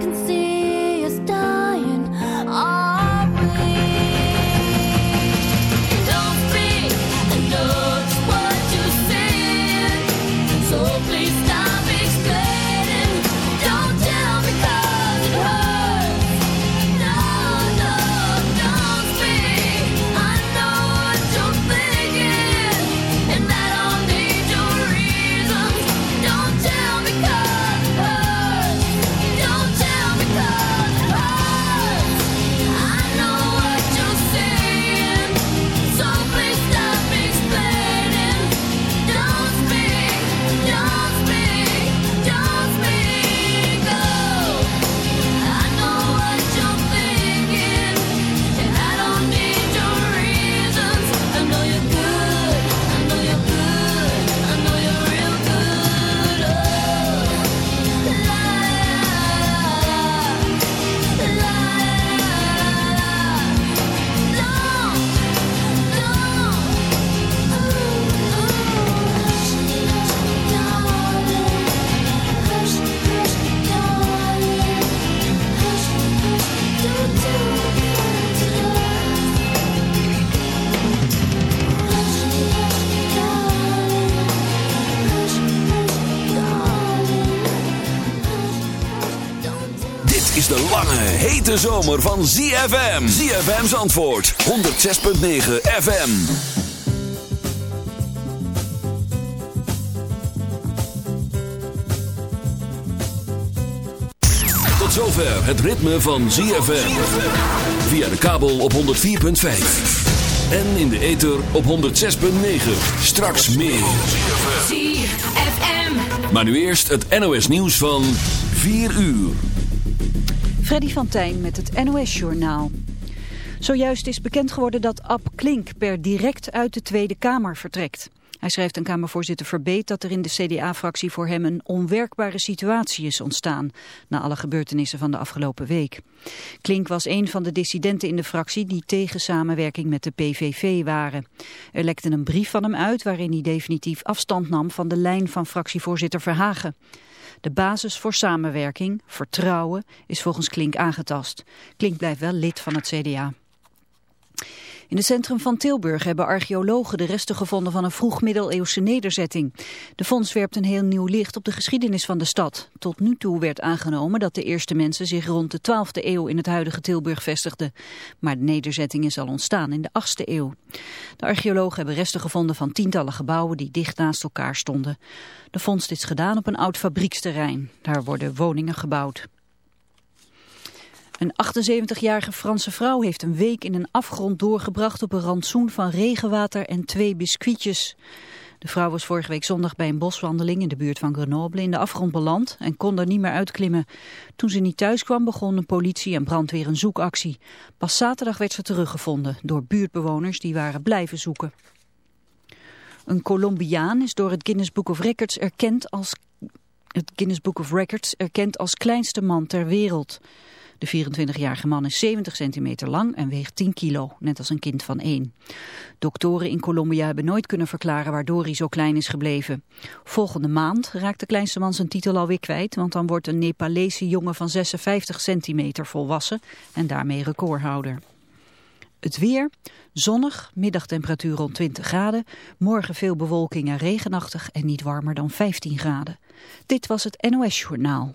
can see hete zomer van ZFM. ZFM's antwoord. 106.9 FM. Tot zover het ritme van ZFM. Via de kabel op 104.5. En in de ether op 106.9. Straks meer. ZFM. Maar nu eerst het NOS nieuws van 4 uur. Freddy van Tijn met het NOS-journaal. Zojuist is bekend geworden dat Ab Klink per direct uit de Tweede Kamer vertrekt. Hij schrijft aan Kamervoorzitter Verbeet dat er in de CDA-fractie voor hem een onwerkbare situatie is ontstaan, na alle gebeurtenissen van de afgelopen week. Klink was een van de dissidenten in de fractie die tegen samenwerking met de PVV waren. Er lekte een brief van hem uit waarin hij definitief afstand nam van de lijn van fractievoorzitter Verhagen. De basis voor samenwerking, vertrouwen, is volgens Klink aangetast. Klink blijft wel lid van het CDA. In het centrum van Tilburg hebben archeologen de resten gevonden van een vroegmiddeleeuwse nederzetting. De fonds werpt een heel nieuw licht op de geschiedenis van de stad. Tot nu toe werd aangenomen dat de eerste mensen zich rond de 12e eeuw in het huidige Tilburg vestigden. Maar de nederzetting is al ontstaan in de 8e eeuw. De archeologen hebben resten gevonden van tientallen gebouwen die dicht naast elkaar stonden. De vondst is gedaan op een oud fabrieksterrein. Daar worden woningen gebouwd. Een 78-jarige Franse vrouw heeft een week in een afgrond doorgebracht op een rantsoen van regenwater en twee biscuitjes. De vrouw was vorige week zondag bij een boswandeling in de buurt van Grenoble in de afgrond beland en kon er niet meer uitklimmen. Toen ze niet thuis kwam begonnen politie en brandweer een zoekactie. Pas zaterdag werd ze teruggevonden door buurtbewoners die waren blijven zoeken. Een Colombiaan is door het Guinness Book of Records erkend als het Guinness Book of Records erkend als kleinste man ter wereld. De 24-jarige man is 70 centimeter lang en weegt 10 kilo, net als een kind van 1. Doktoren in Colombia hebben nooit kunnen verklaren waardoor hij zo klein is gebleven. Volgende maand raakt de kleinste man zijn titel alweer kwijt, want dan wordt een Nepalese jongen van 56 centimeter volwassen en daarmee recordhouder. Het weer, zonnig, middagtemperatuur rond 20 graden. Morgen veel bewolking en regenachtig en niet warmer dan 15 graden. Dit was het NOS Journaal.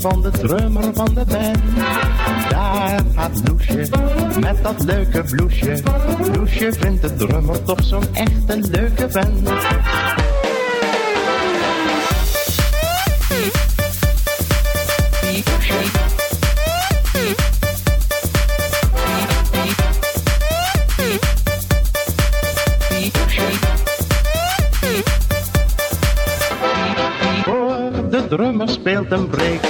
van de drummer van de band. Daar gaat Loesje met dat leuke bloesje. Loesje vindt de drummer toch zo'n echte leuke vent. drummer speelt een break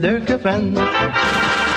leuke vent.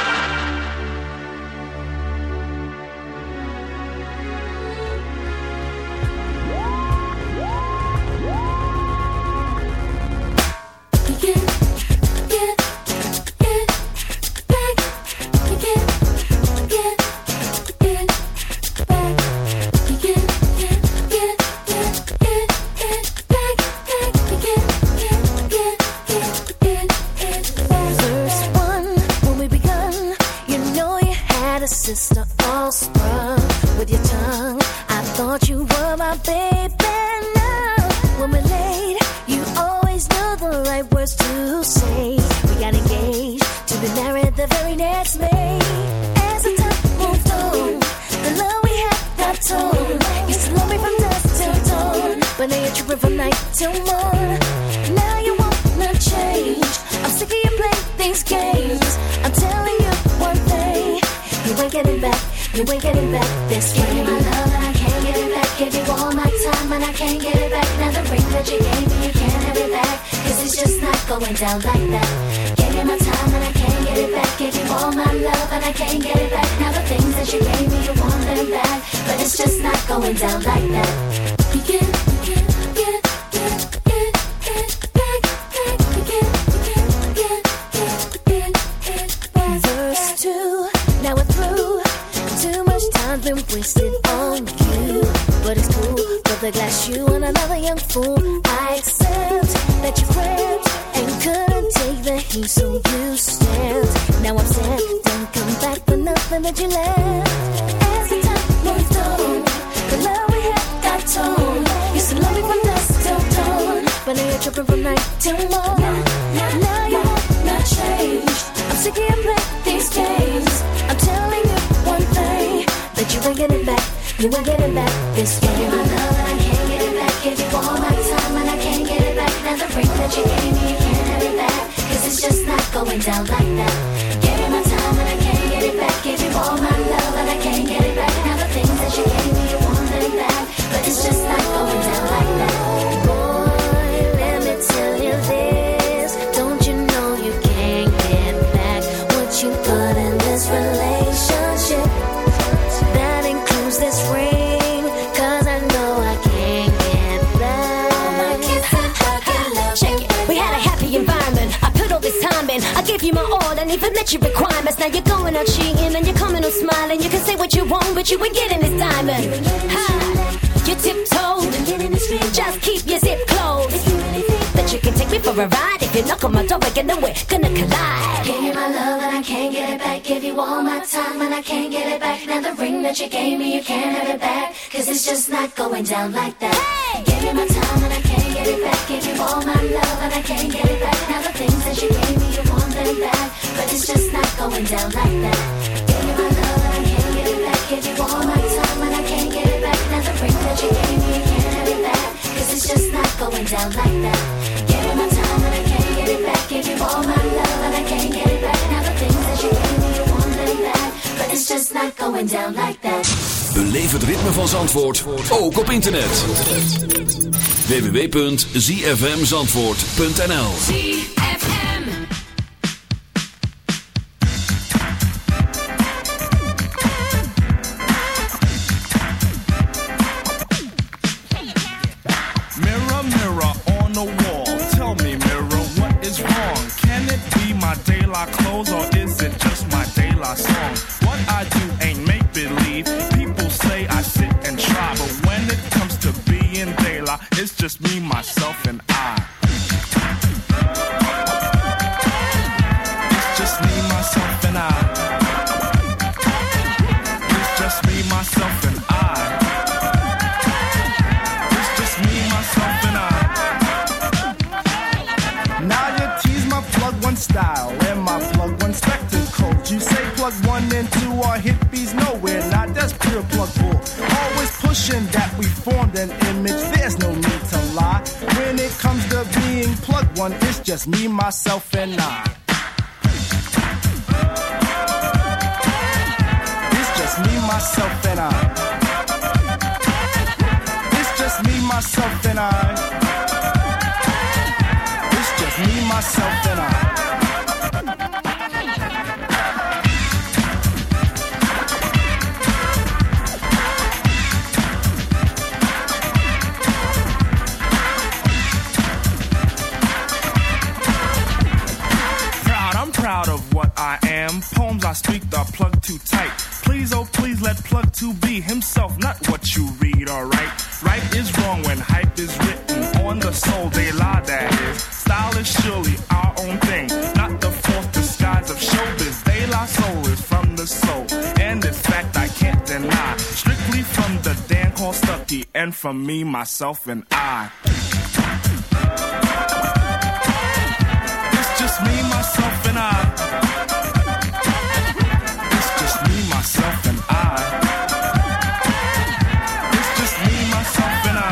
like that. Begin. come my door again and we're gonna collide. Give you my love and I can't get it back. Give you all my time and I can't get it back. Now the ring that you gave me, you can't have it back. Cause it's just not going down like that. Hey! Give you my time and I can't get it back. Give you all my love and I can't get it back. Now the things that you gave me, you want them back. But it's just not going down like that. Give you my love and I can't get it back. Give you all my time and I can't get it back. Now the ring that you gave me, you can't have it back. Cause it's just not going down like that. not going down like that. Het ritme van Zandvoort, ook op internet. www.zfmzandvoort.nl from me, myself, and I. It's just me, myself, and I. It's just me, myself, and I. It's just me, myself, and I.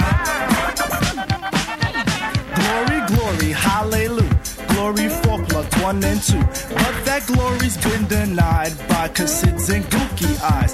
Glory, glory, hallelujah. Glory plug one and two. But that glory's been denied by Cassids and Gookie eyes.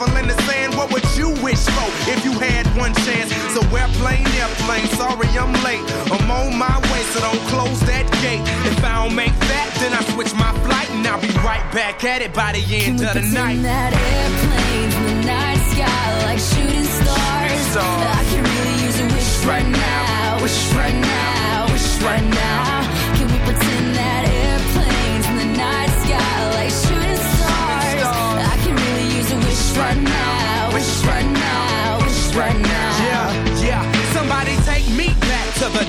what would you wish for if you had one chance? So we're airplane, airplane, sorry I'm late. I'm on my way, so don't close that gate. If I don't make that, then I switch my flight and I'll be right back at it by the end we of the night. that airplanes in the night sky like shooting stars? stars. I could really use a wish right now, wish right now, wish right now. Can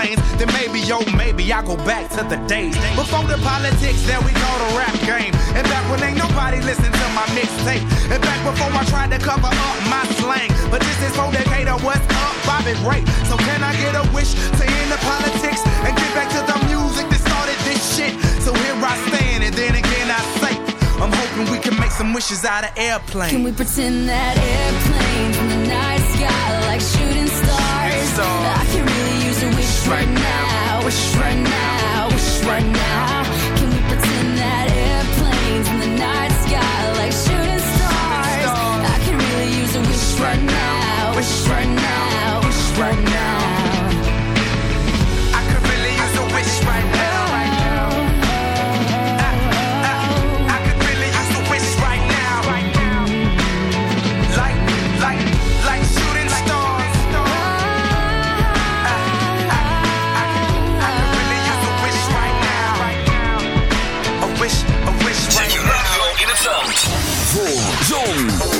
Of airplanes, then maybe, yo, maybe I go back to the days before the politics that we call the rap game, and back when ain't nobody listened to my mixtape, and back before I tried to cover up my slang. But this is for Decatur, what's up, Bobby Ray? So can I get a wish to end the politics and get back to the music that started this shit? So here I stand, and then again I say, I'm hoping we can make some wishes out of airplanes. Can we pretend that airplanes in the night sky like shooting stars? stars. So wish right now, wish right now, wish right now. Can we pretend that airplanes in the night sky like shooting stars? I could really use a wish right now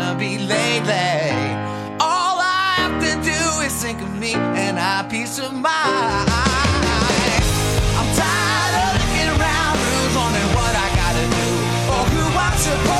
gonna be late. All I have to do is think of me and our peace of mind. I'm tired of looking around, who's on and what I gotta do, or who I'm supposed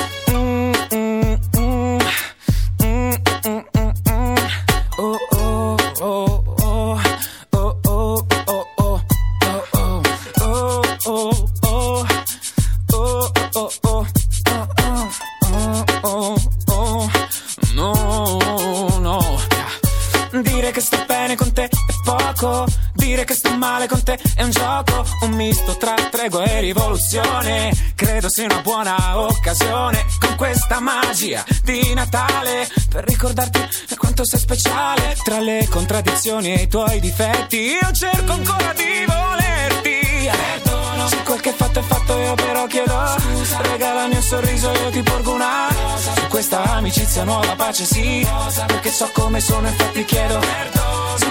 E rivoluzione. Credo sia una buona occasione. Con questa magia di Natale. Per ricordarti quanto sei speciale. Tra le contraddizioni e i tuoi difetti. Io cerco ancora di volerti. Perdono. Se quel che fatto è fatto io però chiedo Scusa. Regalami un sorriso io ti porgo una rosa. Su questa amicizia nuova pace sì rosa. Perché so come sono infatti chiedo Perdono.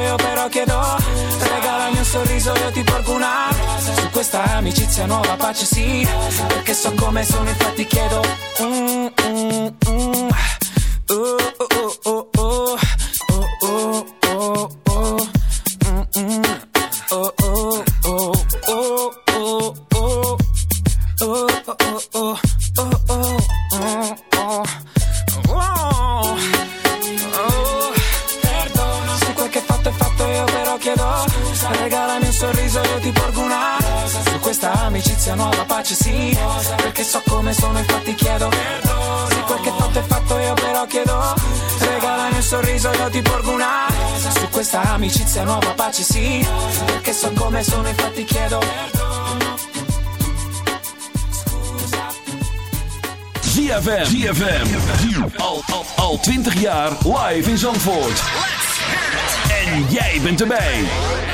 io però chiedo. Regalami un sorriso io ti porgo una. Su questa amicizia nuova pace sì. Perché so come sono infatti chiedo mm, mm, mm. Uh, erbij.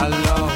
alone